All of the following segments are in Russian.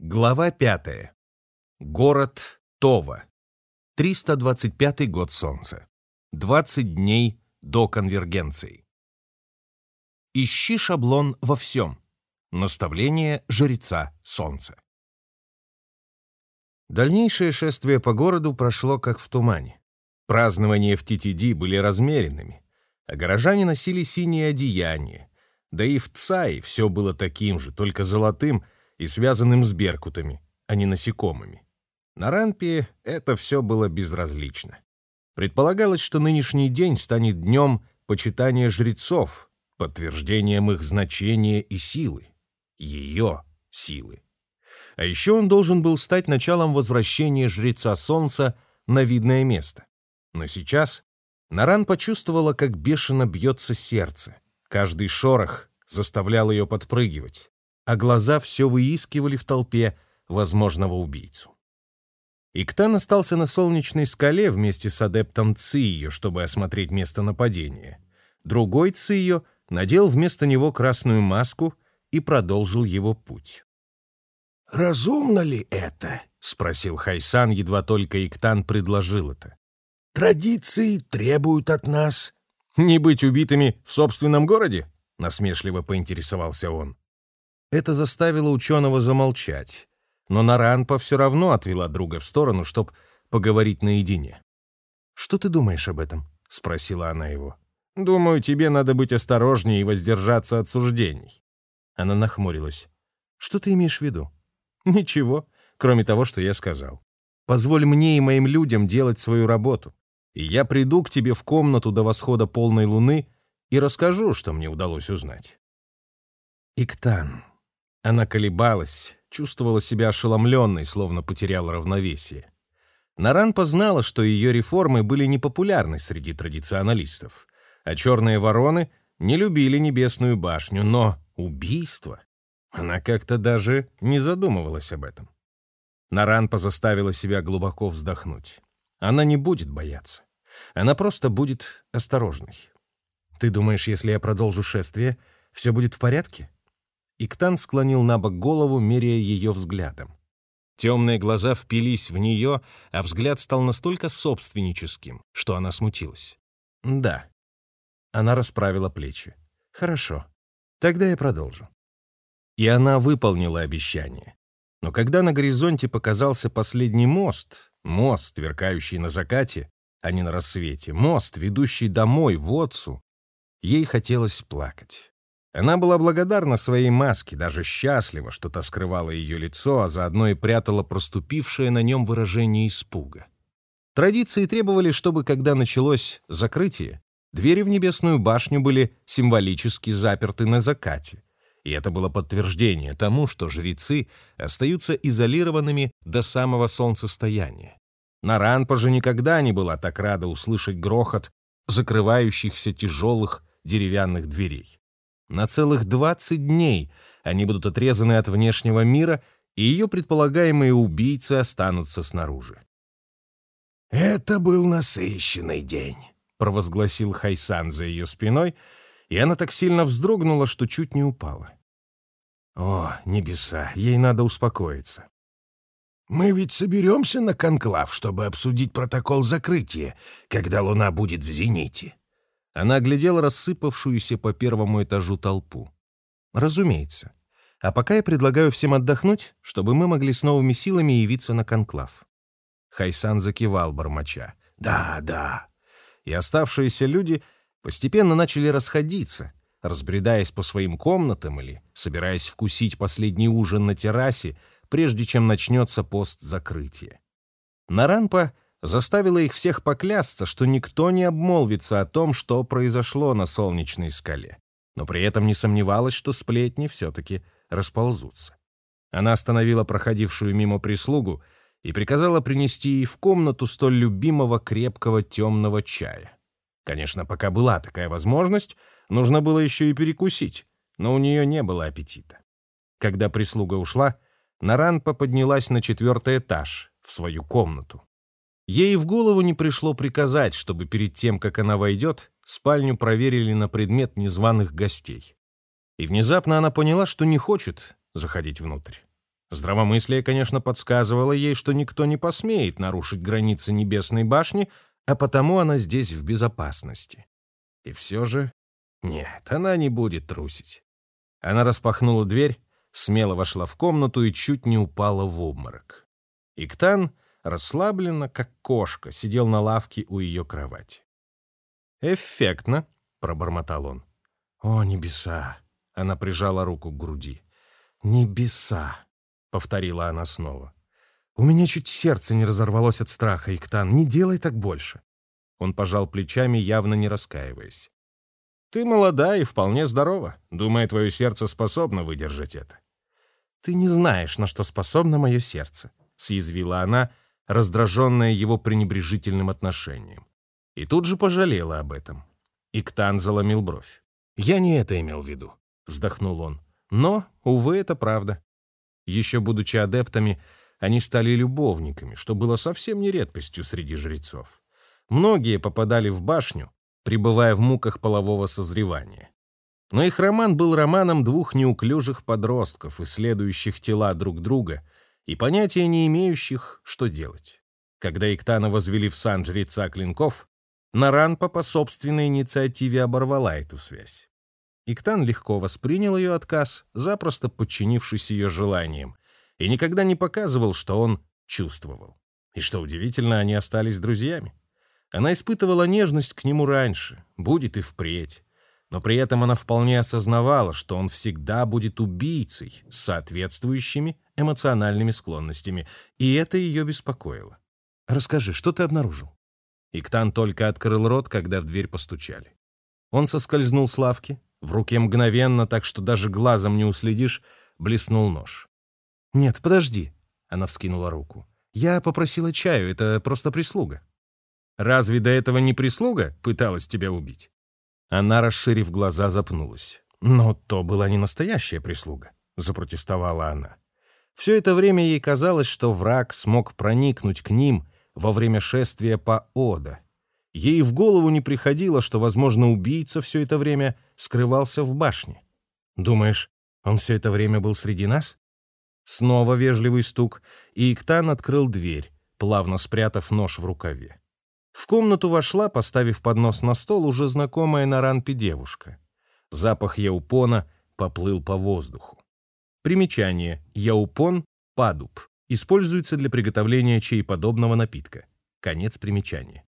Глава пятая. Город Това. 325 год Солнца. 20 дней до конвергенции. Ищи шаблон во всем. Наставление жреца Солнца. Дальнейшее шествие по городу прошло как в тумане. Празднования в Титиди были размеренными, а горожане носили синие одеяния. Да и в Цае все было таким же, только золотым и связанным с беркутами, а не насекомыми. На Ранпе это все было безразлично. Предполагалось, что нынешний день станет днем почитания жрецов, подтверждением их значения и силы. Ее силы. А еще он должен был стать началом возвращения жреца Солнца на видное место. Но сейчас Наран почувствовала, как бешено бьется сердце. Каждый шорох заставлял ее подпрыгивать, а глаза все выискивали в толпе возможного убийцу. Иктан остался на солнечной скале вместе с адептом Цио, чтобы осмотреть место нападения. Другой Цио надел вместо него красную маску и продолжил его путь. «Разумно ли это?» — спросил Хайсан, едва только Иктан предложил это. «Традиции требуют от нас...» «Не быть убитыми в собственном городе?» — насмешливо поинтересовался он. Это заставило ученого замолчать, но Наранпа все равно отвела друга в сторону, чтобы поговорить наедине. «Что ты думаешь об этом?» — спросила она его. «Думаю, тебе надо быть осторожнее и воздержаться от суждений». Она нахмурилась. «Что ты имеешь в виду?» Ничего, кроме того, что я сказал. Позволь мне и моим людям делать свою работу, и я приду к тебе в комнату до восхода полной луны и расскажу, что мне удалось узнать. Иктан. Она колебалась, чувствовала себя ошеломленной, словно потеряла равновесие. Наран познала, что ее реформы были непопулярны среди традиционалистов, а черные вороны не любили Небесную башню, но убийство... Она как-то даже не задумывалась об этом. Наранпа заставила себя глубоко вздохнуть. Она не будет бояться. Она просто будет осторожной. «Ты думаешь, если я продолжу шествие, все будет в порядке?» Иктан склонил на бок голову, меряя ее взглядом. Темные глаза впились в нее, а взгляд стал настолько собственническим, что она смутилась. «Да». Она расправила плечи. «Хорошо. Тогда я продолжу. И она выполнила обещание. Но когда на горизонте показался последний мост, мост, сверкающий на закате, а не на рассвете, мост, ведущий домой, в Отцу, ей хотелось плакать. Она была благодарна своей маске, даже счастлива, что та скрывала ее лицо, а заодно и прятала проступившее на нем выражение испуга. Традиции требовали, чтобы, когда началось закрытие, двери в небесную башню были символически заперты на закате, и это было подтверждение тому, что жрецы остаются изолированными до самого солнцестояния. Наранпа же никогда не была так рада услышать грохот закрывающихся тяжелых деревянных дверей. На целых 20 дней они будут отрезаны от внешнего мира, и ее предполагаемые убийцы останутся снаружи. «Это был насыщенный день», — провозгласил Хайсан за ее спиной, и она так сильно вздрогнула, что чуть не упала. О, небеса, ей надо успокоиться. «Мы ведь соберемся на конклав, чтобы обсудить протокол закрытия, когда луна будет в зените». Она оглядела рассыпавшуюся по первому этажу толпу. «Разумеется. А пока я предлагаю всем отдохнуть, чтобы мы могли с новыми силами явиться на конклав». Хайсан закивал бормоча. «Да, да». И оставшиеся люди постепенно начали расходиться, разбредаясь по своим комнатам или собираясь вкусить последний ужин на террасе, прежде чем начнется пост закрытия. Наранпа заставила их всех поклясться, что никто не обмолвится о том, что произошло на солнечной скале, но при этом не сомневалась, что сплетни все-таки расползутся. Она остановила проходившую мимо прислугу и приказала принести ей в комнату столь любимого крепкого темного чая. Конечно, пока была такая возможность, нужно было еще и перекусить, но у нее не было аппетита. Когда прислуга ушла, Наранпа поднялась на четвертый этаж, в свою комнату. Ей в голову не пришло приказать, чтобы перед тем, как она войдет, спальню проверили на предмет незваных гостей. И внезапно она поняла, что не хочет заходить внутрь. Здравомыслие, конечно, подсказывало ей, что никто не посмеет нарушить границы Небесной башни, а потому она здесь в безопасности. И все же... Нет, она не будет трусить. Она распахнула дверь, смело вошла в комнату и чуть не упала в обморок. Иктан, расслабленно, как кошка, сидел на лавке у ее кровати. «Эффектно», — пробормотал он. «О, небеса!» — она прижала руку к груди. «Небеса!» — повторила она снова. «У меня чуть сердце не разорвалось от страха, Иктан. Не делай так больше!» Он пожал плечами, явно не раскаиваясь. «Ты молода и вполне здорова. Думаю, твое сердце способно выдержать это». «Ты не знаешь, на что способно мое сердце», — съязвила она, раздраженная его пренебрежительным отношением. И тут же пожалела об этом. Иктан заломил бровь. «Я не это имел в виду», — вздохнул он. «Но, увы, это правда. Еще будучи адептами, они стали любовниками, что было совсем не редкостью среди жрецов. Многие попадали в башню, пребывая в муках полового созревания. Но их роман был романом двух неуклюжих подростков, исследующих тела друг друга и понятия не имеющих, что делать. Когда Иктана возвели в сан жреца клинков, Наранпа по собственной инициативе оборвала эту связь. Иктан легко воспринял ее отказ, запросто подчинившись ее желаниям, и никогда не показывал, что он чувствовал. И что удивительно, они остались друзьями. Она испытывала нежность к нему раньше, будет и впредь. Но при этом она вполне осознавала, что он всегда будет убийцей с соответствующими эмоциональными склонностями, и это ее беспокоило. «Расскажи, что ты обнаружил?» Иктан только открыл рот, когда в дверь постучали. Он соскользнул с лавки, в руке мгновенно, так что даже глазом не уследишь, блеснул нож. «Нет, подожди», — она вскинула руку. «Я попросила чаю, это просто прислуга». «Разве до этого не прислуга пыталась тебя убить?» Она, расширив глаза, запнулась. «Но то была не настоящая прислуга», — запротестовала она. Все это время ей казалось, что враг смог проникнуть к ним во время шествия по Ода, Ей в голову не приходило, что, возможно, убийца все это время скрывался в башне. «Думаешь, он все это время был среди нас?» Снова вежливый стук, и Иктан открыл дверь, плавно спрятав нож в рукаве. В комнату вошла, поставив поднос на стол, уже знакомая на ранпе девушка. Запах яупона поплыл по воздуху. Примечание. Яупон — падуб. Используется для приготовления чаеподобного напитка. Конец примечания.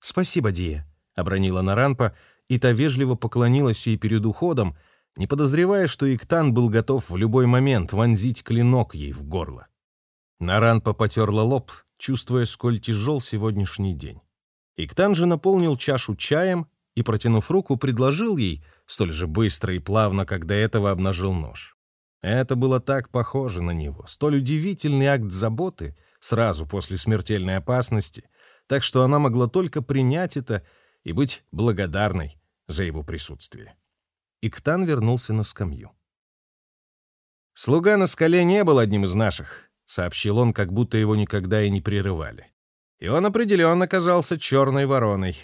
«Спасибо, Дия», — обронила Наранпа, и та вежливо поклонилась ей перед уходом, не подозревая, что Иктан был готов в любой момент вонзить клинок ей в горло. Наранпа потерла лоб, чувствуя, сколь тяжел сегодняшний день. Иктан же наполнил чашу чаем и, протянув руку, предложил ей, столь же быстро и плавно, как до этого обнажил нож. Это было так похоже на него, столь удивительный акт заботы сразу после смертельной опасности, так что она могла только принять это и быть благодарной за его присутствие. Иктан вернулся на скамью. «Слуга на скале не был одним из наших», — сообщил он, как будто его никогда и не прерывали. «И он определенно казался черной вороной».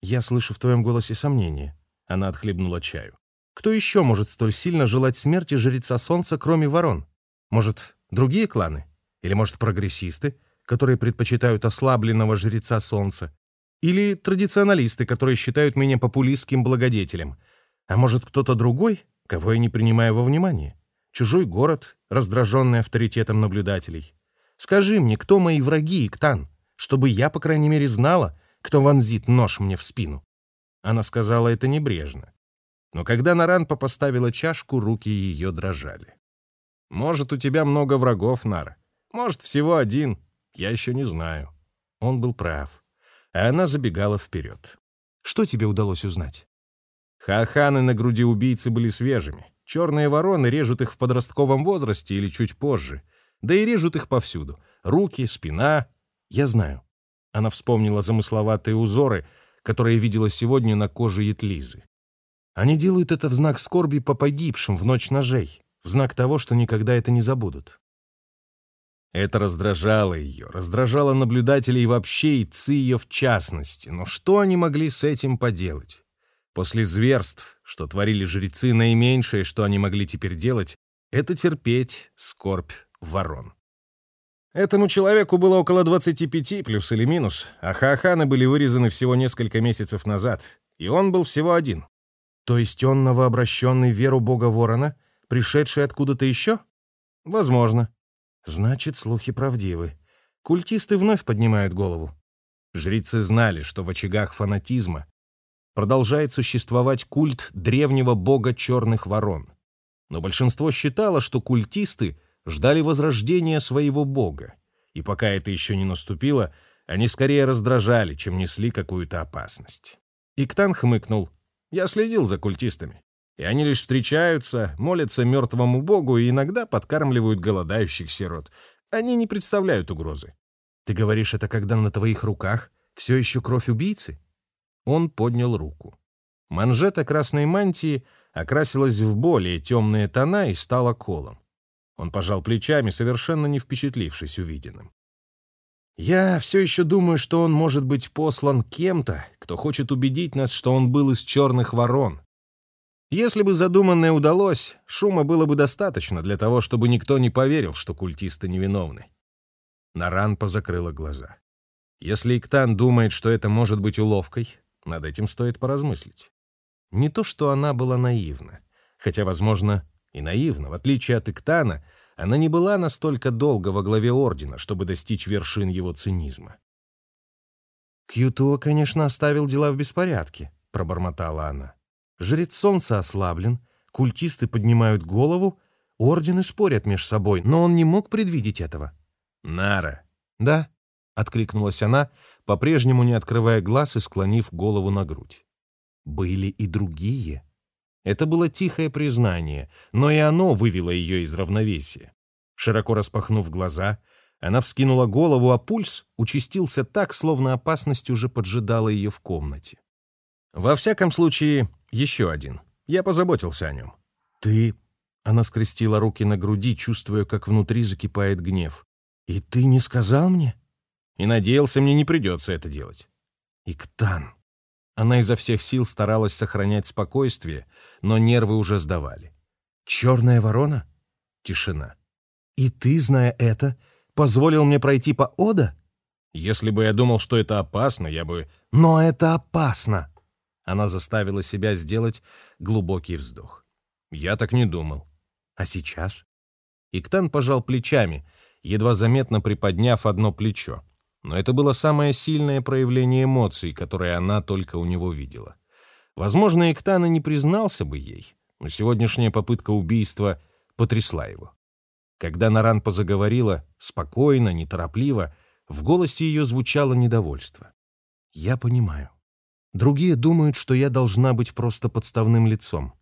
«Я слышу в твоем голосе сомнение», — она отхлебнула чаю. «Кто еще может столь сильно желать смерти жреца солнца, кроме ворон? Может, другие кланы? Или, может, прогрессисты, которые предпочитают ослабленного жреца солнца, или традиционалисты, которые считают меня популистским благодетелем. А может, кто-то другой, кого я не принимаю во внимание? Чужой город, раздраженный авторитетом наблюдателей. Скажи мне, кто мои враги, Иктан, чтобы я, по крайней мере, знала, кто вонзит нож мне в спину. Она сказала это небрежно. Но когда Наранпа поставила чашку, руки ее дрожали. «Может, у тебя много врагов, Нара. Может, всего один. Я еще не знаю. Он был прав. А она забегала вперед. Что тебе удалось узнать? Хаханы на груди убийцы были свежими. Черные вороны режут их в подростковом возрасте или чуть позже. Да и режут их повсюду. Руки, спина. Я знаю. Она вспомнила замысловатые узоры, которые видела сегодня на коже Етлизы. Они делают это в знак скорби по погибшим в ночь ножей, в знак того, что никогда это не забудут. Это раздражало ее, раздражало наблюдателей вообще и Ци ее в частности. Но что они могли с этим поделать? После зверств, что творили жрецы, наименьшее, что они могли теперь делать, это терпеть скорбь ворон. Этому человеку было около 25 плюс или минус, а хааханы были вырезаны всего несколько месяцев назад, и он был всего один. То есть он новообращенный веру бога ворона, пришедший откуда-то еще? Возможно. Значит, слухи правдивы. Культисты вновь поднимают голову. Жрецы знали, что в очагах фанатизма продолжает существовать культ древнего бога черных ворон. Но большинство считало, что культисты ждали возрождения своего бога, и пока это еще не наступило, они скорее раздражали, чем несли какую-то опасность. Иктан хмыкнул. «Я следил за культистами. И они лишь встречаются, молятся мертвому богу и иногда подкармливают голодающих сирот. Они не представляют угрозы. Ты говоришь это, когда на твоих руках все еще кровь убийцы? Он поднял руку. Манжета красной мантии окрасилась в более темные тона и стала колом. Он пожал плечами, совершенно не впечатлившись увиденным. «Я все еще думаю, что он может быть послан кем-то, кто хочет убедить нас, что он был из черных ворон. Если бы задуманное удалось, шума было бы достаточно для того, чтобы никто не поверил, что культисты невиновны». Наранпа закрыла глаза. Если Иктан думает, что это может быть уловкой, над этим стоит поразмыслить. Не то, что она была наивна, хотя, возможно, и наивна. В отличие от Иктана, она не была настолько долго во главе Ордена, чтобы достичь вершин его цинизма. «Кьютуа, конечно, оставил дела в беспорядке», — пробормотала она. «Жрец Солнца ослаблен, культисты поднимают голову, ордены спорят между собой, но он не мог предвидеть этого». «Нара». «Да», — откликнулась она, по-прежнему не открывая глаз и склонив голову на грудь. «Были и другие». Это было тихое признание, но и оно вывело ее из равновесия. Широко распахнув глаза, она вскинула голову, а пульс участился так, словно опасность уже поджидала ее в комнате. «Во всяком случае, еще один. Я позаботился о нем». «Ты...» — она скрестила руки на груди, чувствуя, как внутри закипает гнев. «И ты не сказал мне?» «И надеялся, мне не придется это делать». «Иктан, она изо всех сил старалась сохранять спокойствие, но нервы уже сдавали. «Черная ворона?» Тишина. «И ты, зная это, позволил мне пройти по Ода?» «Если бы я думал, что это опасно, я бы...» «Но это опасно!» Она заставила себя сделать глубокий вздох. «Я так не думал. А сейчас?» Иктан пожал плечами, едва заметно приподняв одно плечо но это было самое сильное проявление эмоций, которое она только у него видела. Возможно, Иктана не признался бы ей, но сегодняшняя попытка убийства потрясла его. Когда Наранпа заговорила, спокойно, неторопливо, в голосе ее звучало недовольство. «Я понимаю. Другие думают, что я должна быть просто подставным лицом.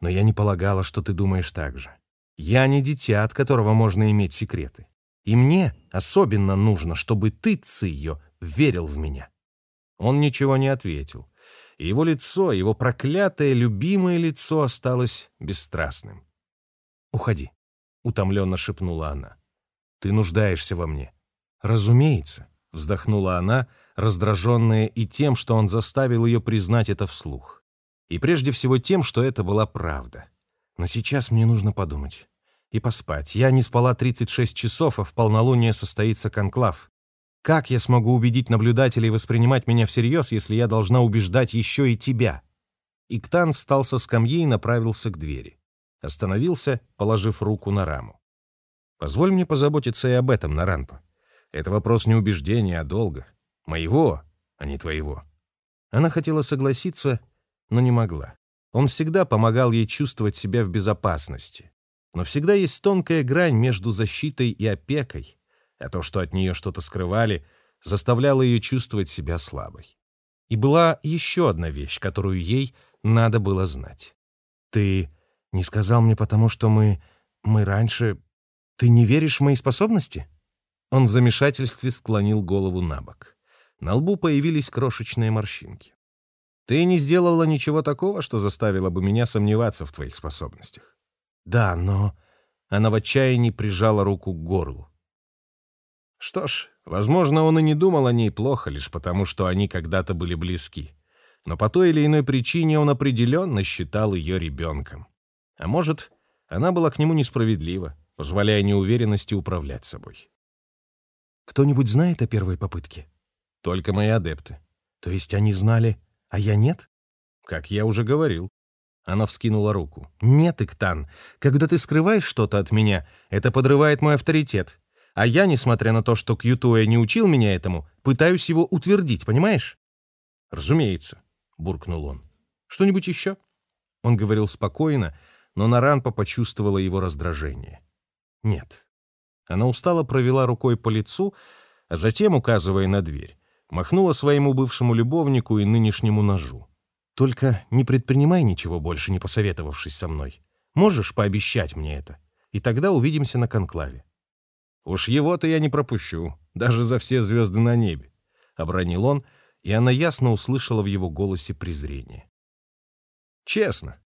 Но я не полагала, что ты думаешь так же. Я не дитя, от которого можно иметь секреты. И мне особенно нужно, чтобы ты, Цио, верил в меня». Он ничего не ответил. Его лицо, его проклятое, любимое лицо осталось бесстрастным. «Уходи», — утомленно шепнула она. «Ты нуждаешься во мне». «Разумеется», — вздохнула она, раздраженная и тем, что он заставил ее признать это вслух. И прежде всего тем, что это была правда. «Но сейчас мне нужно подумать и поспать. Я не спала 36 часов, а в полнолуние состоится конклав. Как я смогу убедить наблюдателей воспринимать меня всерьез, если я должна убеждать еще и тебя?» Иктан встал со скамьи и направился к двери. Остановился, положив руку на раму. «Позволь мне позаботиться и об этом, Наранпа. Это вопрос не убеждения, а долга. Моего, а не твоего». Она хотела согласиться, но не могла. Он всегда помогал ей чувствовать себя в безопасности. Но всегда есть тонкая грань между защитой и опекой, а то, что от нее что-то скрывали, заставляло ее чувствовать себя слабой. И была еще одна вещь, которую ей надо было знать. «Ты не сказал мне потому, что мы... мы раньше... Ты не веришь в мои способности?» Он в замешательстве склонил голову на бок. На лбу появились крошечные морщинки. «Ты не сделала ничего такого, что заставило бы меня сомневаться в твоих способностях. Да, но... Она в отчаянии прижала руку к горлу. Что ж, возможно, он и не думал о ней плохо, лишь потому, что они когда-то были близки. Но по той или иной причине он определенно считал ее ребенком. А может, Она была к нему несправедлива, позволяя неуверенности управлять собой. «Кто-нибудь знает о первой попытке?» «Только мои адепты». «То есть они знали, а я нет?» «Как я уже говорил». Она вскинула руку. «Нет, Иктан, когда ты скрываешь что-то от меня, это подрывает мой авторитет. А я, несмотря на то, что Кьютуэ не учил меня этому, пытаюсь его утвердить, понимаешь?» «Разумеется», — буркнул он. «Что-нибудь еще?» Он говорил спокойно, но Наранпа почувствовала его раздражение. «Нет». Она устало провела рукой по лицу, а затем, указывая на дверь, махнула своему бывшему любовнику и нынешнему ножу. «Только не предпринимай ничего больше, не посоветовавшись со мной. Можешь пообещать мне это? И тогда увидимся на конклаве». «Уж его-то я не пропущу, даже за все звезды на небе», — обронил он, и она ясно услышала в его голосе презрение. «Честно,